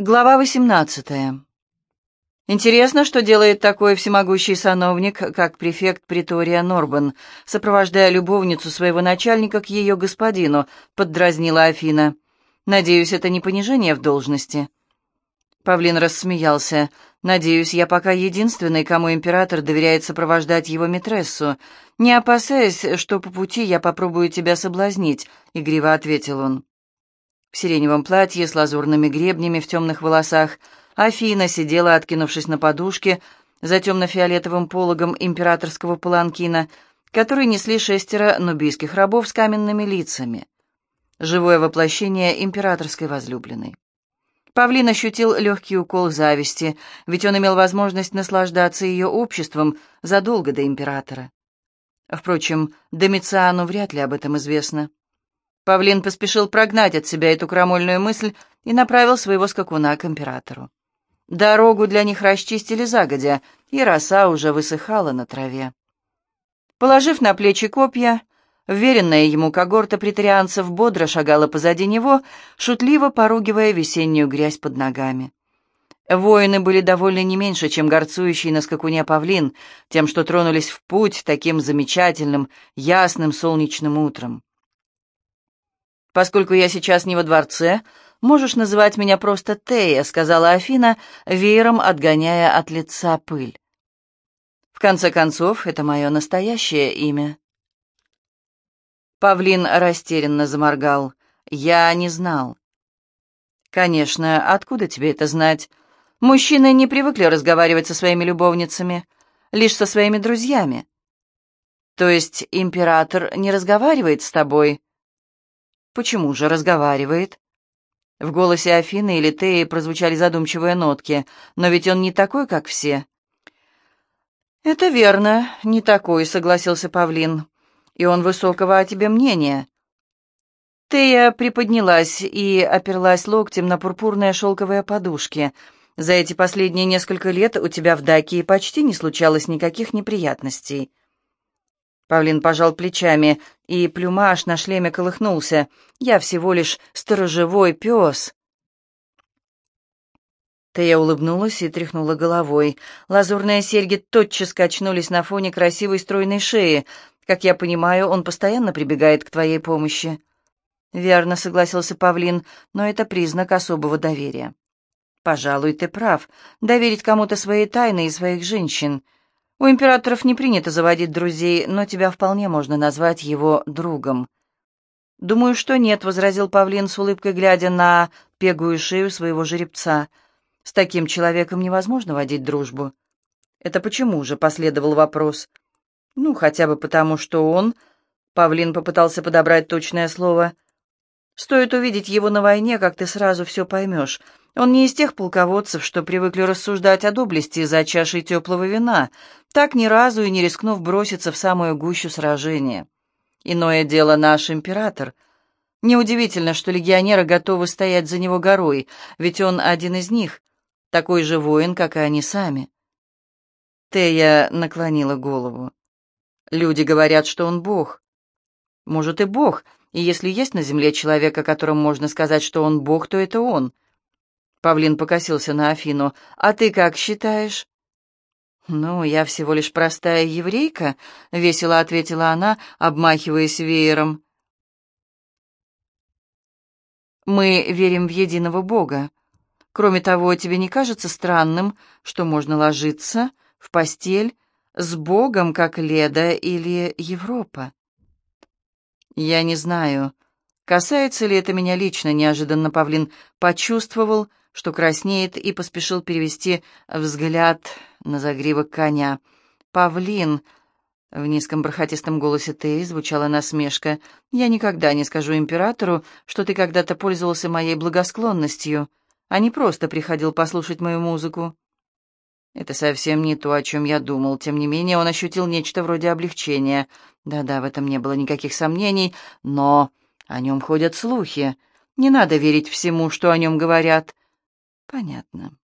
Глава 18. Интересно, что делает такой всемогущий сановник, как префект Притория Норбан, сопровождая любовницу своего начальника к ее господину, поддразнила Афина. Надеюсь, это не понижение в должности. Павлин рассмеялся. «Надеюсь, я пока единственный, кому император доверяет сопровождать его митрессу. Не опасаясь, что по пути я попробую тебя соблазнить», — игриво ответил он в сиреневом платье с лазурными гребнями в темных волосах. Афина сидела, откинувшись на подушке, за темно-фиолетовым пологом императорского паланкина, который несли шестеро нубийских рабов с каменными лицами. Живое воплощение императорской возлюбленной. Павлин ощутил легкий укол зависти, ведь он имел возможность наслаждаться ее обществом задолго до императора. Впрочем, Домициану вряд ли об этом известно. Павлин поспешил прогнать от себя эту крамольную мысль и направил своего скакуна к императору. Дорогу для них расчистили загодя, и роса уже высыхала на траве. Положив на плечи копья, веренная ему когорта претарианцев бодро шагала позади него, шутливо поругивая весеннюю грязь под ногами. Воины были довольны не меньше, чем горцующий на скакуне павлин, тем, что тронулись в путь таким замечательным, ясным солнечным утром. «Поскольку я сейчас не во дворце, можешь называть меня просто Тея», — сказала Афина, веером отгоняя от лица пыль. «В конце концов, это мое настоящее имя». Павлин растерянно заморгал. «Я не знал». «Конечно, откуда тебе это знать? Мужчины не привыкли разговаривать со своими любовницами, лишь со своими друзьями». «То есть император не разговаривает с тобой?» «Почему же разговаривает?» В голосе Афины или Теи прозвучали задумчивые нотки, но ведь он не такой, как все. «Это верно, не такой», — согласился Павлин. «И он высокого о тебе мнения». Тея приподнялась и оперлась локтем на пурпурные шелковые подушки. «За эти последние несколько лет у тебя в Дакии почти не случалось никаких неприятностей». Павлин пожал плечами, и плюмаж на шлеме колыхнулся. «Я всего лишь сторожевой пес». Тея улыбнулась и тряхнула головой. Лазурные серьги тотчас качнулись на фоне красивой стройной шеи. «Как я понимаю, он постоянно прибегает к твоей помощи». «Верно», — согласился Павлин, — «но это признак особого доверия». «Пожалуй, ты прав. Доверить кому-то свои тайны и своих женщин. У императоров не принято заводить друзей, но тебя вполне можно назвать его другом». «Думаю, что нет», — возразил Павлин с улыбкой, глядя на пегую шею своего жеребца. «С таким человеком невозможно водить дружбу». «Это почему же?» — последовал вопрос. «Ну, хотя бы потому, что он...» Павлин попытался подобрать точное слово. «Стоит увидеть его на войне, как ты сразу все поймешь. Он не из тех полководцев, что привыкли рассуждать о доблести за чашей теплого вина, так ни разу и не рискнув броситься в самую гущу сражения. Иное дело наш император. Неудивительно, что легионеры готовы стоять за него горой, ведь он один из них, такой же воин, как и они сами. Тея наклонила голову. Люди говорят, что он бог. Может, и бог, и если есть на земле человек, о можно сказать, что он бог, то это он — Павлин покосился на Афину. «А ты как считаешь?» «Ну, я всего лишь простая еврейка», — весело ответила она, обмахиваясь веером. «Мы верим в единого Бога. Кроме того, тебе не кажется странным, что можно ложиться в постель с Богом, как Леда или Европа?» «Я не знаю. Касается ли это меня лично?» — неожиданно Павлин почувствовал, — что краснеет, и поспешил перевести взгляд на загривок коня. «Павлин!» — в низком бархатистом голосе Теи звучала насмешка. «Я никогда не скажу императору, что ты когда-то пользовался моей благосклонностью, а не просто приходил послушать мою музыку». Это совсем не то, о чем я думал. Тем не менее, он ощутил нечто вроде облегчения. Да-да, в этом не было никаких сомнений, но о нем ходят слухи. Не надо верить всему, что о нем говорят. Понятно.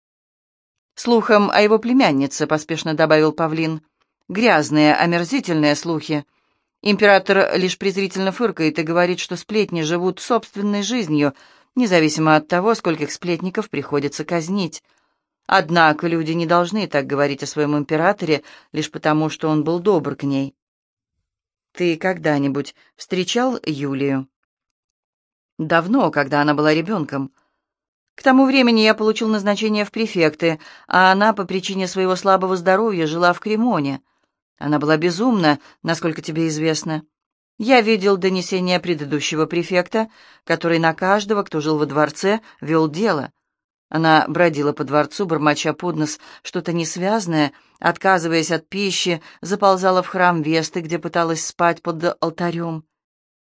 Слухом о его племяннице, поспешно добавил Павлин. Грязные, омерзительные слухи. Император лишь презрительно фыркает и говорит, что сплетни живут собственной жизнью. независимо от того, скольких сплетников приходится казнить. Однако люди не должны так говорить о своем императоре лишь потому, что он был добр к ней. Ты когда-нибудь встречал Юлию? Давно, когда она была ребенком. К тому времени я получил назначение в префекты, а она по причине своего слабого здоровья жила в Кремоне. Она была безумна, насколько тебе известно. Я видел донесение предыдущего префекта, который на каждого, кто жил во дворце, вел дело. Она бродила по дворцу, бормоча под нос что-то несвязное, отказываясь от пищи, заползала в храм Весты, где пыталась спать под алтарем.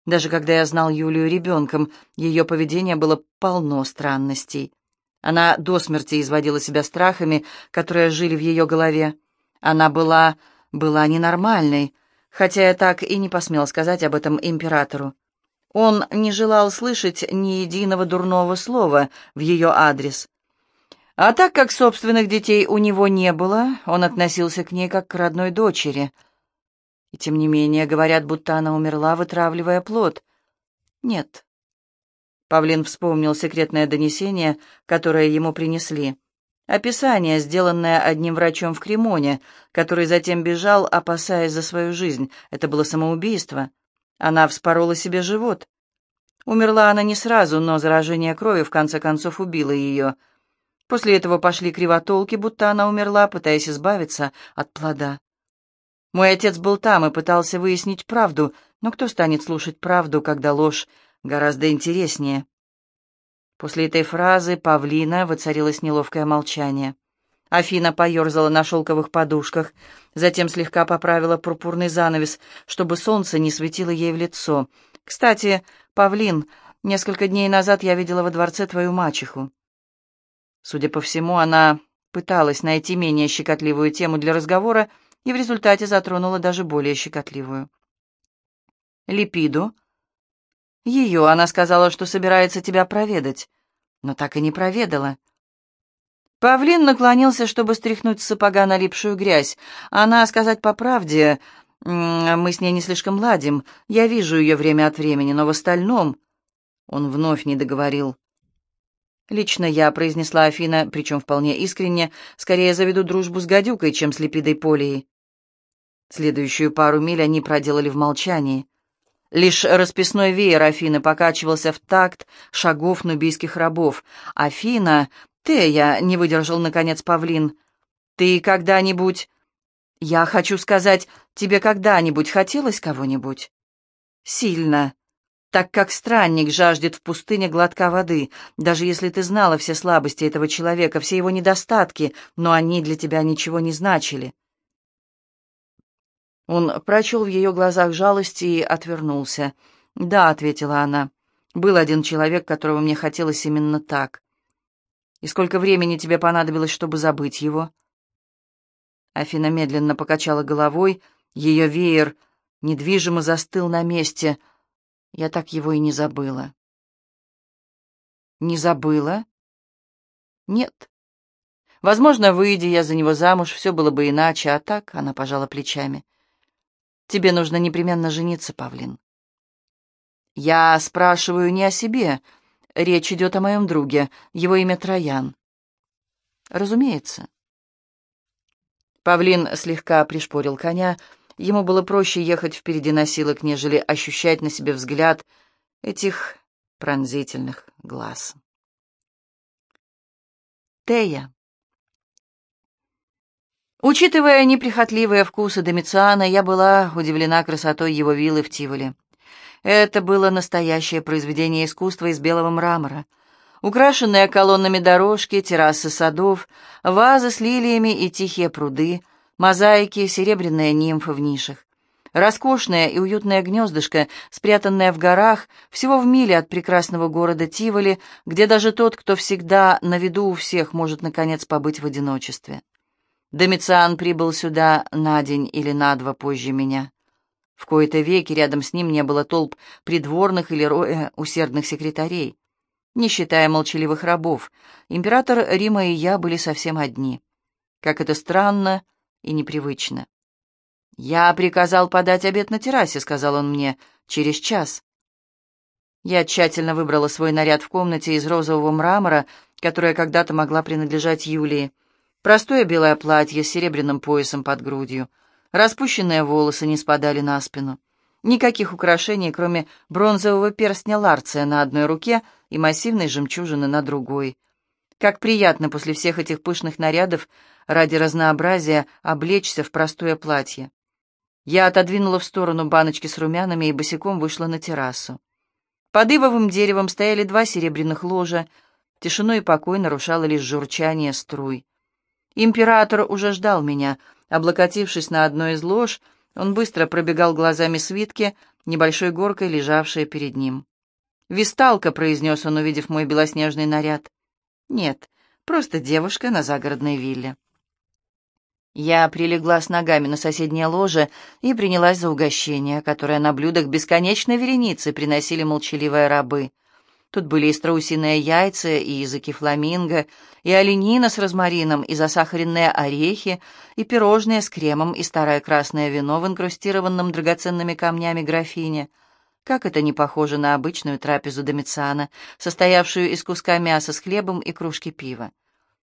Даже когда я знал Юлию ребенком, ее поведение было полно странностей. Она до смерти изводила себя страхами, которые жили в ее голове. Она была... была ненормальной, хотя я так и не посмел сказать об этом императору. Он не желал слышать ни единого дурного слова в ее адрес. А так как собственных детей у него не было, он относился к ней как к родной дочери — и тем не менее говорят, будто она умерла, вытравливая плод. Нет. Павлин вспомнил секретное донесение, которое ему принесли. Описание, сделанное одним врачом в Кремоне, который затем бежал, опасаясь за свою жизнь. Это было самоубийство. Она вспорола себе живот. Умерла она не сразу, но заражение крови в конце концов убило ее. После этого пошли кривотолки, будто она умерла, пытаясь избавиться от плода. Мой отец был там и пытался выяснить правду, но кто станет слушать правду, когда ложь гораздо интереснее? После этой фразы павлина воцарилось неловкое молчание. Афина поерзала на шелковых подушках, затем слегка поправила пурпурный занавес, чтобы солнце не светило ей в лицо. «Кстати, павлин, несколько дней назад я видела во дворце твою мачеху». Судя по всему, она пыталась найти менее щекотливую тему для разговора, и в результате затронула даже более щекотливую. Липиду. Ее она сказала, что собирается тебя проведать, но так и не проведала. Павлин наклонился, чтобы стряхнуть с сапога налипшую грязь. Она, сказать по правде, мы с ней не слишком ладим. Я вижу ее время от времени, но в остальном... Он вновь не договорил. «Лично я», — произнесла Афина, причем вполне искренне, «скорее заведу дружбу с гадюкой, чем с Липидой Полией». Следующую пару миль они проделали в молчании. Лишь расписной веер Афины покачивался в такт шагов нубийских рабов. «Афина, ты, я не выдержал, наконец, павлин. Ты когда-нибудь... Я хочу сказать, тебе когда-нибудь хотелось кого-нибудь?» «Сильно. Так как странник жаждет в пустыне глотка воды, даже если ты знала все слабости этого человека, все его недостатки, но они для тебя ничего не значили». Он прочел в ее глазах жалость и отвернулся. «Да», — ответила она, — «был один человек, которого мне хотелось именно так». «И сколько времени тебе понадобилось, чтобы забыть его?» Афина медленно покачала головой, ее веер недвижимо застыл на месте. Я так его и не забыла. «Не забыла?» «Нет». Возможно, выйдя я за него замуж, все было бы иначе, а так она пожала плечами. Тебе нужно непременно жениться, Павлин. Я спрашиваю не о себе. Речь идет о моем друге. Его имя Троян. Разумеется. Павлин слегка пришпорил коня. Ему было проще ехать впереди носилок, нежели ощущать на себе взгляд этих пронзительных глаз. Тея. Учитывая неприхотливые вкусы Домициана, я была удивлена красотой его виллы в Тиволе. Это было настоящее произведение искусства из белого мрамора. Украшенные колоннами дорожки, террасы садов, вазы с лилиями и тихие пруды, мозаики, серебряные нимфы в нишах. Роскошное и уютное гнездышко, спрятанное в горах, всего в миле от прекрасного города Тиволи, где даже тот, кто всегда на виду у всех, может, наконец, побыть в одиночестве. Домициан прибыл сюда на день или на два позже меня. В кои-то веки рядом с ним не было толп придворных или роя усердных секретарей. Не считая молчаливых рабов, император Рима и я были совсем одни. Как это странно и непривычно. «Я приказал подать обед на террасе», — сказал он мне, — «через час». Я тщательно выбрала свой наряд в комнате из розового мрамора, которая когда-то могла принадлежать Юлии. Простое белое платье с серебряным поясом под грудью. Распущенные волосы не спадали на спину. Никаких украшений, кроме бронзового перстня Ларция на одной руке и массивной жемчужины на другой. Как приятно после всех этих пышных нарядов ради разнообразия облечься в простое платье. Я отодвинула в сторону баночки с румянами и босиком вышла на террасу. Под ивовым деревом стояли два серебряных ложа, тишину и покой нарушало лишь журчание струй. Император уже ждал меня. Облокотившись на одно из лож, он быстро пробегал глазами свитки, небольшой горкой, лежавшие перед ним. «Висталка», — произнес он, увидев мой белоснежный наряд. «Нет, просто девушка на загородной вилле». Я прилегла с ногами на соседнее ложе и принялась за угощение, которое на блюдах бесконечной вереницы приносили молчаливые рабы. Тут были и страусиные яйца, и языки фламинго, и оленина с розмарином, и засахаренные орехи, и пирожные с кремом, и старое красное вино в инкрустированном драгоценными камнями графине. Как это не похоже на обычную трапезу Домициана, состоявшую из куска мяса с хлебом и кружки пива.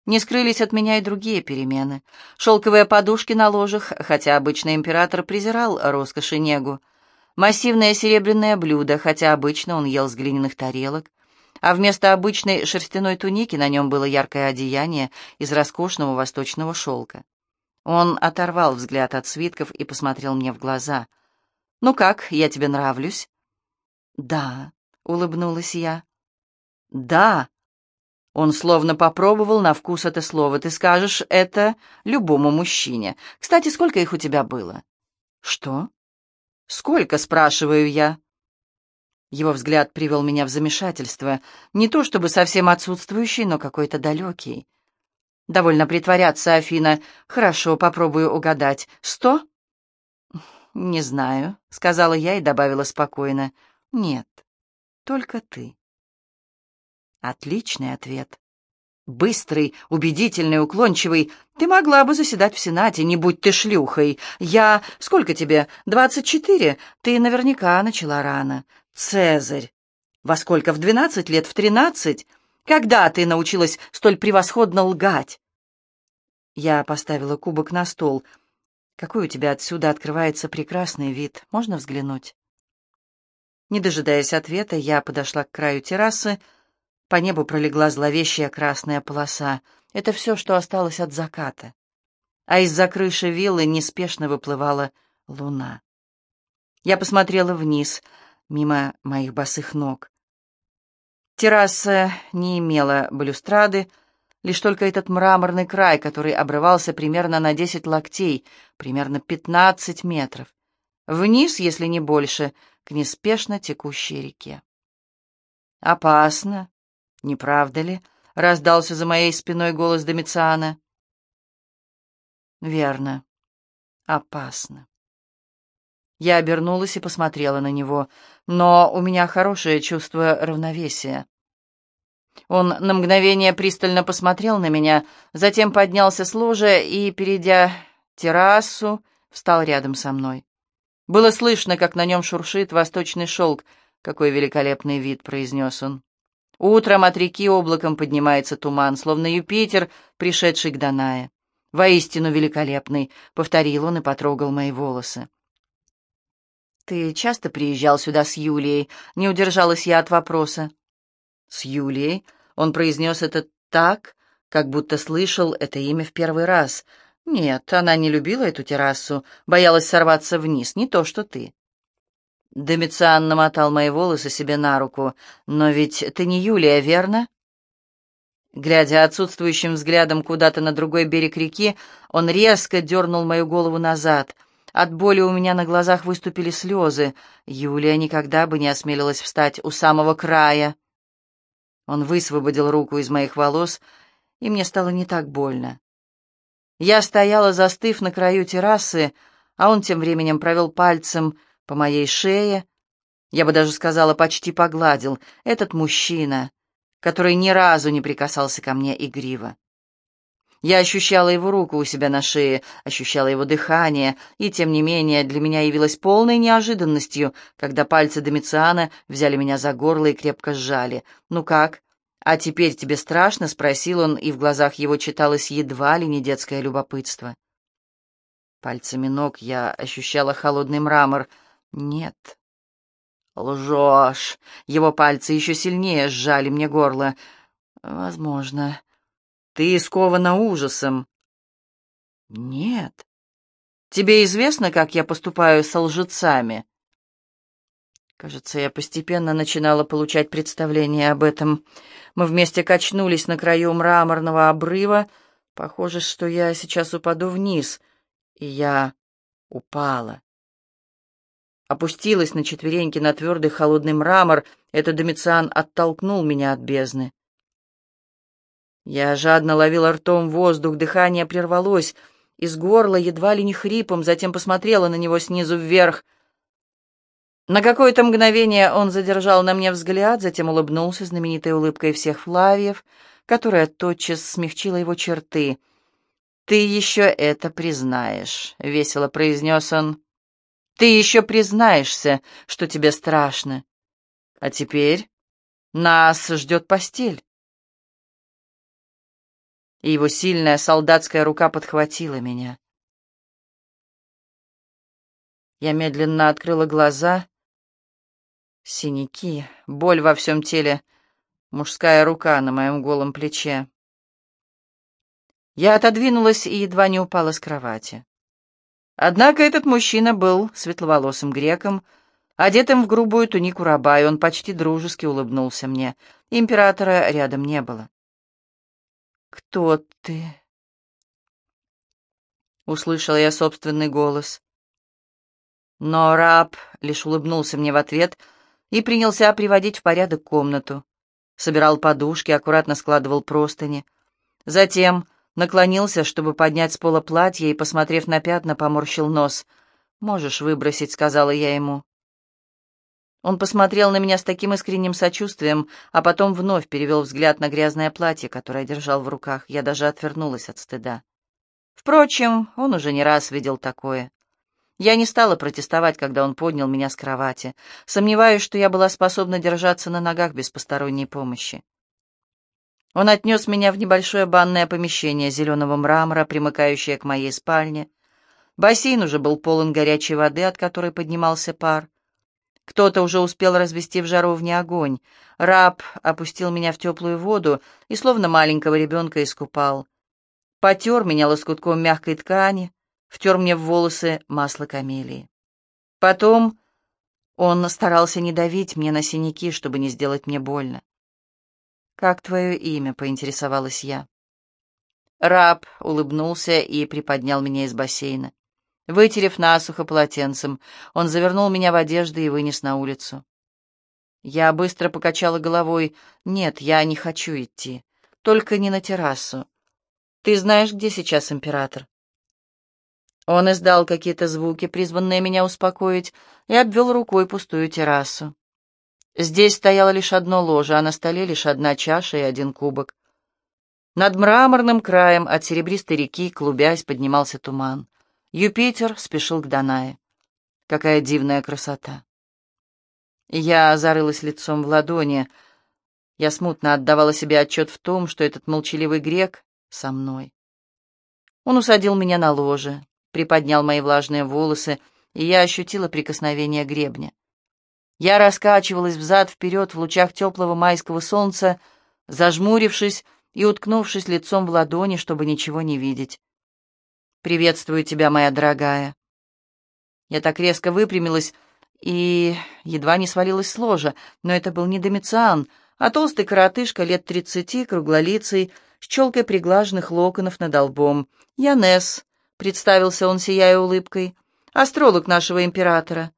Не скрылись от меня и другие перемены. Шелковые подушки на ложах, хотя обычно император презирал роскошь и негу. Массивное серебряное блюдо, хотя обычно он ел с глиняных тарелок. А вместо обычной шерстяной туники на нем было яркое одеяние из роскошного восточного шелка. Он оторвал взгляд от свитков и посмотрел мне в глаза. «Ну как, я тебе нравлюсь?» «Да», — улыбнулась я. «Да», он словно попробовал на вкус это слово. Ты скажешь это любому мужчине. Кстати, сколько их у тебя было? Что? Сколько, спрашиваю я. Его взгляд привел меня в замешательство. Не то чтобы совсем отсутствующий, но какой-то далекий. Довольно притворяться, Афина. Хорошо, попробую угадать. Сто? Не знаю, сказала я и добавила спокойно. Нет, только ты. Отличный ответ. Быстрый, убедительный, уклончивый. Ты могла бы заседать в Сенате, не будь ты шлюхой. Я... Сколько тебе? Двадцать четыре? Ты наверняка начала рано. Цезарь. Во сколько? В двенадцать лет? В тринадцать? Когда ты научилась столь превосходно лгать? Я поставила кубок на стол. Какой у тебя отсюда открывается прекрасный вид. Можно взглянуть? Не дожидаясь ответа, я подошла к краю террасы, по небу пролегла зловещая красная полоса. Это все, что осталось от заката. А из-за крыши виллы неспешно выплывала луна. Я посмотрела вниз, мимо моих босых ног. Терраса не имела балюстрады, лишь только этот мраморный край, который обрывался примерно на десять локтей, примерно пятнадцать метров. Вниз, если не больше, к неспешно текущей реке. «Опасно», «Не правда ли?» — раздался за моей спиной голос Домициана. «Верно. Опасно». Я обернулась и посмотрела на него, но у меня хорошее чувство равновесия. Он на мгновение пристально посмотрел на меня, затем поднялся с ложа и, перейдя террасу, встал рядом со мной. Было слышно, как на нем шуршит восточный шелк. «Какой великолепный вид!» — произнес он. Утром от реки облаком поднимается туман, словно Юпитер, пришедший к Данае. «Воистину великолепный», — повторил он и потрогал мои волосы. «Ты часто приезжал сюда с Юлией?» — не удержалась я от вопроса. «С Юлией?» — он произнес это так, как будто слышал это имя в первый раз. «Нет, она не любила эту террасу, боялась сорваться вниз, не то что ты». Домициан намотал мои волосы себе на руку. «Но ведь ты не Юлия, верно?» Глядя отсутствующим взглядом куда-то на другой берег реки, он резко дернул мою голову назад. От боли у меня на глазах выступили слезы. Юлия никогда бы не осмелилась встать у самого края. Он высвободил руку из моих волос, и мне стало не так больно. Я стояла, застыв на краю террасы, а он тем временем провел пальцем по моей шее, я бы даже сказала, почти погладил, этот мужчина, который ни разу не прикасался ко мне игриво. Я ощущала его руку у себя на шее, ощущала его дыхание, и, тем не менее, для меня явилось полной неожиданностью, когда пальцы Домициана взяли меня за горло и крепко сжали. «Ну как? А теперь тебе страшно?» — спросил он, и в глазах его читалось едва ли не детское любопытство. Пальцами ног я ощущала холодный мрамор. «Нет». «Лжешь!» Его пальцы еще сильнее сжали мне горло. «Возможно». Ты скована ужасом. Нет. Тебе известно, как я поступаю с лжецами? Кажется, я постепенно начинала получать представление об этом. Мы вместе качнулись на краю мраморного обрыва. Похоже, что я сейчас упаду вниз. И я упала. Опустилась на четвереньки на твердый холодный мрамор. Это Домициан оттолкнул меня от бездны. Я жадно ловила ртом воздух, дыхание прервалось, из горла едва ли не хрипом, затем посмотрела на него снизу вверх. На какое-то мгновение он задержал на мне взгляд, затем улыбнулся знаменитой улыбкой всех Флавиев, которая тотчас смягчила его черты. «Ты еще это признаешь», — весело произнес он. «Ты еще признаешься, что тебе страшно. А теперь нас ждет постель» и его сильная солдатская рука подхватила меня. Я медленно открыла глаза. Синяки, боль во всем теле, мужская рука на моем голом плече. Я отодвинулась и едва не упала с кровати. Однако этот мужчина был светловолосым греком, одетым в грубую тунику раба, и он почти дружески улыбнулся мне. Императора рядом не было. «Кто ты?» Услышала я собственный голос. Но раб лишь улыбнулся мне в ответ и принялся приводить в порядок комнату. Собирал подушки, аккуратно складывал простыни. Затем наклонился, чтобы поднять с пола платье, и, посмотрев на пятна, поморщил нос. «Можешь выбросить», — сказала я ему. Он посмотрел на меня с таким искренним сочувствием, а потом вновь перевел взгляд на грязное платье, которое держал в руках. Я даже отвернулась от стыда. Впрочем, он уже не раз видел такое. Я не стала протестовать, когда он поднял меня с кровати. Сомневаюсь, что я была способна держаться на ногах без посторонней помощи. Он отнес меня в небольшое банное помещение зеленого мрамора, примыкающее к моей спальне. Бассейн уже был полон горячей воды, от которой поднимался пар. Кто-то уже успел развести в жаровне огонь. Раб опустил меня в теплую воду и словно маленького ребенка искупал. Потер меня лоскутком мягкой ткани, втер мне в волосы масло камелии. Потом он старался не давить мне на синяки, чтобы не сделать мне больно. «Как твое имя?» — поинтересовалась я. Раб улыбнулся и приподнял меня из бассейна. Вытерев насухо полотенцем, он завернул меня в одежды и вынес на улицу. Я быстро покачала головой. «Нет, я не хочу идти. Только не на террасу. Ты знаешь, где сейчас император?» Он издал какие-то звуки, призванные меня успокоить, и обвел рукой пустую террасу. Здесь стояло лишь одно ложе, а на столе лишь одна чаша и один кубок. Над мраморным краем от серебристой реки, клубясь, поднимался туман. Юпитер спешил к Данае. Какая дивная красота! Я зарылась лицом в ладони. Я смутно отдавала себе отчет в том, что этот молчаливый грек со мной. Он усадил меня на ложе, приподнял мои влажные волосы, и я ощутила прикосновение гребня. Я раскачивалась взад-вперед в лучах теплого майского солнца, зажмурившись и уткнувшись лицом в ладони, чтобы ничего не видеть. «Приветствую тебя, моя дорогая». Я так резко выпрямилась и едва не свалилась с ложа, но это был не Домициан, а толстый коротышка лет тридцати, круглолицый, с челкой приглаженных локонов над лбом. «Я Несс», — представился он, сияя улыбкой, — «астролог нашего императора.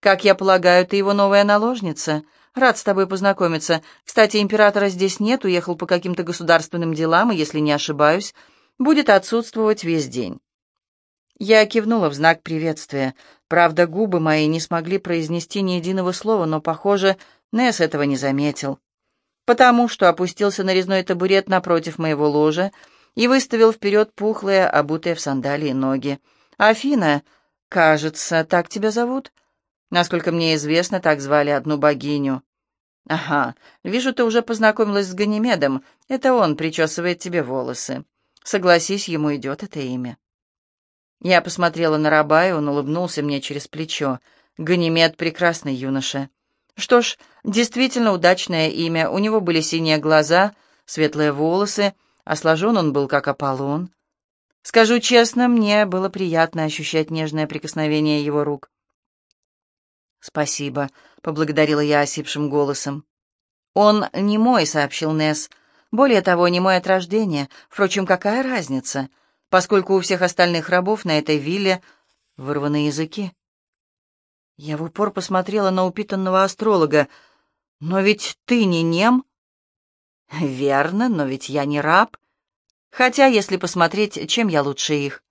Как я полагаю, ты его новая наложница? Рад с тобой познакомиться. Кстати, императора здесь нет, уехал по каким-то государственным делам, и, если не ошибаюсь, будет отсутствовать весь день. Я кивнула в знак приветствия. Правда, губы мои не смогли произнести ни единого слова, но, похоже, Несс этого не заметил. Потому что опустился на резной табурет напротив моего ложа и выставил вперед пухлые, обутые в сандалии ноги. «Афина, кажется, так тебя зовут?» «Насколько мне известно, так звали одну богиню». «Ага, вижу, ты уже познакомилась с Ганимедом. Это он причесывает тебе волосы. Согласись, ему идет это имя». Я посмотрела на раба, и он улыбнулся мне через плечо. Ганимед — прекрасный юноша. Что ж, действительно удачное имя. У него были синие глаза, светлые волосы, а сложен он был как Аполлон. Скажу честно, мне было приятно ощущать нежное прикосновение его рук. «Спасибо», — поблагодарила я осипшим голосом. «Он не мой», — сообщил Несс. «Более того, не мой от рождения. Впрочем, какая разница?» поскольку у всех остальных рабов на этой вилле вырваны языки. Я в упор посмотрела на упитанного астролога. «Но ведь ты не нем?» «Верно, но ведь я не раб. Хотя, если посмотреть, чем я лучше их.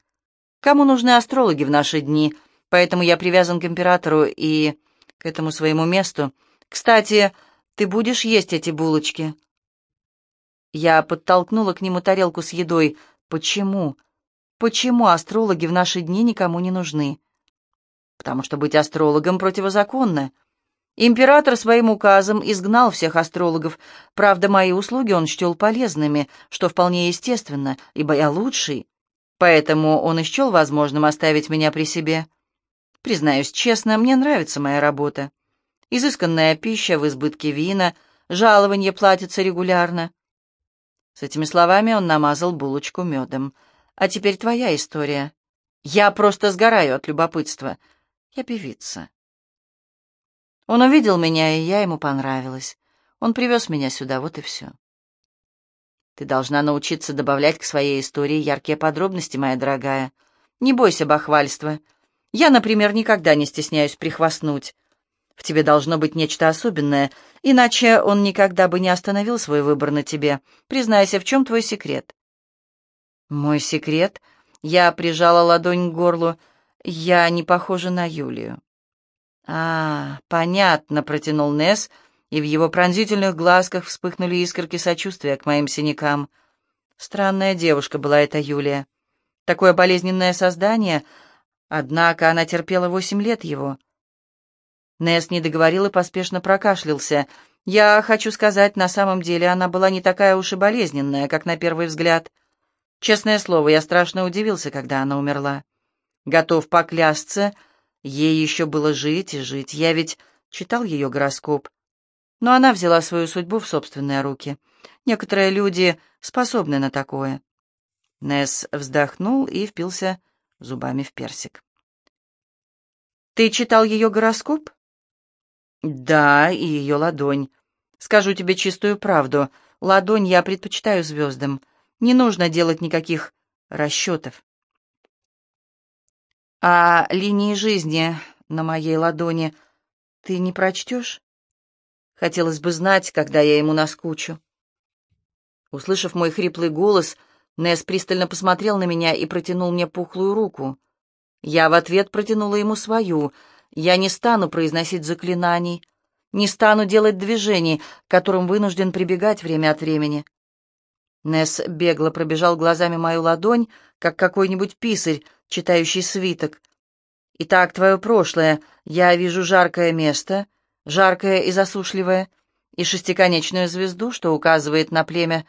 Кому нужны астрологи в наши дни? Поэтому я привязан к императору и к этому своему месту. Кстати, ты будешь есть эти булочки?» Я подтолкнула к нему тарелку с едой. «Почему?» Почему астрологи в наши дни никому не нужны? Потому что быть астрологом противозаконно. Император своим указом изгнал всех астрологов. Правда, мои услуги он счел полезными, что вполне естественно, ибо я лучший. Поэтому он счел возможным оставить меня при себе. Признаюсь честно, мне нравится моя работа. Изысканная пища в избытке вина, жалование платится регулярно. С этими словами он намазал булочку медом — а теперь твоя история. Я просто сгораю от любопытства. Я певица. Он увидел меня, и я ему понравилась. Он привез меня сюда, вот и все. Ты должна научиться добавлять к своей истории яркие подробности, моя дорогая. Не бойся бахвальства. Я, например, никогда не стесняюсь прихвастнуть. В тебе должно быть нечто особенное, иначе он никогда бы не остановил свой выбор на тебе. Признайся, в чем твой секрет? Мой секрет? Я прижала ладонь к горлу. Я не похожа на Юлию. А, понятно, протянул Нес, и в его пронзительных глазках вспыхнули искорки сочувствия к моим синякам. Странная девушка была эта Юлия. Такое болезненное создание, однако она терпела восемь лет его. Нес не договорил и поспешно прокашлялся. Я хочу сказать, на самом деле она была не такая уж и болезненная, как на первый взгляд. Честное слово, я страшно удивился, когда она умерла. Готов поклясться, ей еще было жить и жить. Я ведь читал ее гороскоп. Но она взяла свою судьбу в собственные руки. Некоторые люди способны на такое. Несс вздохнул и впился зубами в персик. «Ты читал ее гороскоп?» «Да, и ее ладонь. Скажу тебе чистую правду. Ладонь я предпочитаю звездам. Не нужно делать никаких расчетов. А линии жизни на моей ладони ты не прочтешь? Хотелось бы знать, когда я ему наскучу. Услышав мой хриплый голос, Несс пристально посмотрел на меня и протянул мне пухлую руку. Я в ответ протянула ему свою. Я не стану произносить заклинаний, не стану делать движений, к которым вынужден прибегать время от времени. Несс бегло пробежал глазами мою ладонь, как какой-нибудь писарь, читающий свиток. «Итак, твое прошлое. Я вижу жаркое место, жаркое и засушливое, и шестиконечную звезду, что указывает на племя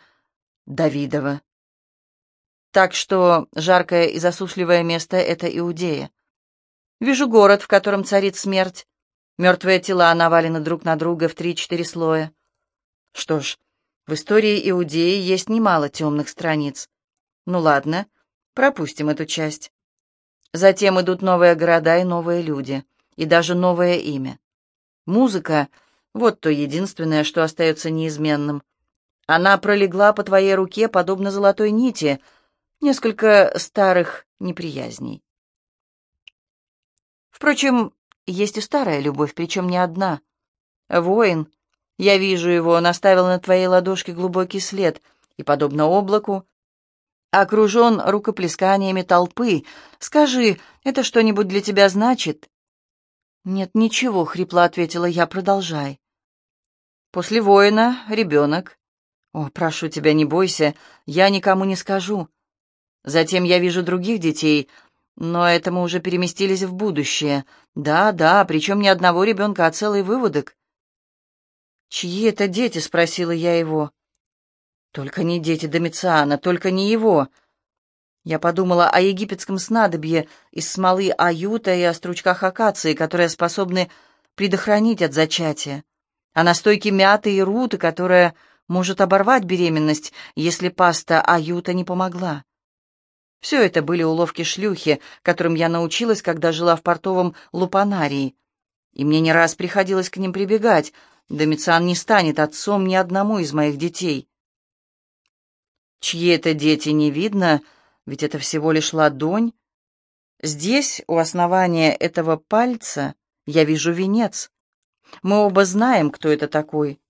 Давидова. Так что жаркое и засушливое место — это Иудея. Вижу город, в котором царит смерть. Мертвые тела навалены друг на друга в три-четыре слоя. Что ж, в истории Иудеи есть немало темных страниц. Ну ладно, пропустим эту часть. Затем идут новые города и новые люди, и даже новое имя. Музыка — вот то единственное, что остается неизменным. Она пролегла по твоей руке, подобно золотой нити, несколько старых неприязней. Впрочем, есть и старая любовь, причем не одна. Воин — я вижу его, он оставил на твоей ладошке глубокий след, и, подобно облаку, окружен рукоплесканиями толпы. Скажи, это что-нибудь для тебя значит?» «Нет, ничего», — хрипло ответила я, — «продолжай». После воина — ребенок, «О, прошу тебя, не бойся, я никому не скажу. Затем я вижу других детей, но это мы уже переместились в будущее. Да, да, причем не одного ребенка, а целый выводок». «Чьи это дети?» — спросила я его. «Только не дети Домициана, только не его». Я подумала о египетском снадобье из смолы аюта и о стручках акации, которые способны предохранить от зачатия, о настойке мяты и руты, которая может оборвать беременность, если паста аюта не помогла. Все это были уловки шлюхи, которым я научилась, когда жила в портовом лупанарии, и мне не раз приходилось к ним прибегать. Домициан не станет отцом ни одному из моих детей. Чьи это дети, не видно, ведь это всего лишь ладонь. Здесь, у основания этого пальца, я вижу венец. Мы оба знаем, кто это такой.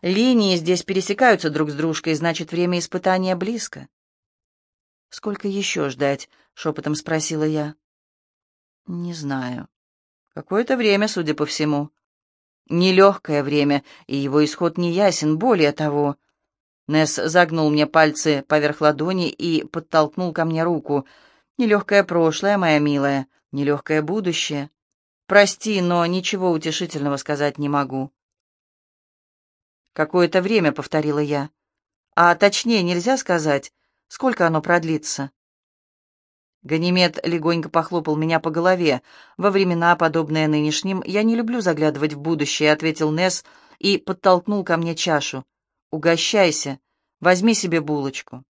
Линии здесь пересекаются друг с дружкой, значит, время испытания близко. «Сколько еще ждать?» — шепотом спросила я. «Не знаю. Какое-то время, судя по всему. Нелегкое время, и его исход не ясен, более того...» Несс загнул мне пальцы поверх ладони и подтолкнул ко мне руку. «Нелегкое прошлое, моя милая, нелегкое будущее. Прости, но ничего утешительного сказать не могу». «Какое-то время», — повторила я. «А точнее нельзя сказать, сколько оно продлится». Ганимед легонько похлопал меня по голове. «Во времена, подобные нынешним, я не люблю заглядывать в будущее», — ответил Несс и подтолкнул ко мне чашу. Угощайся, возьми себе булочку.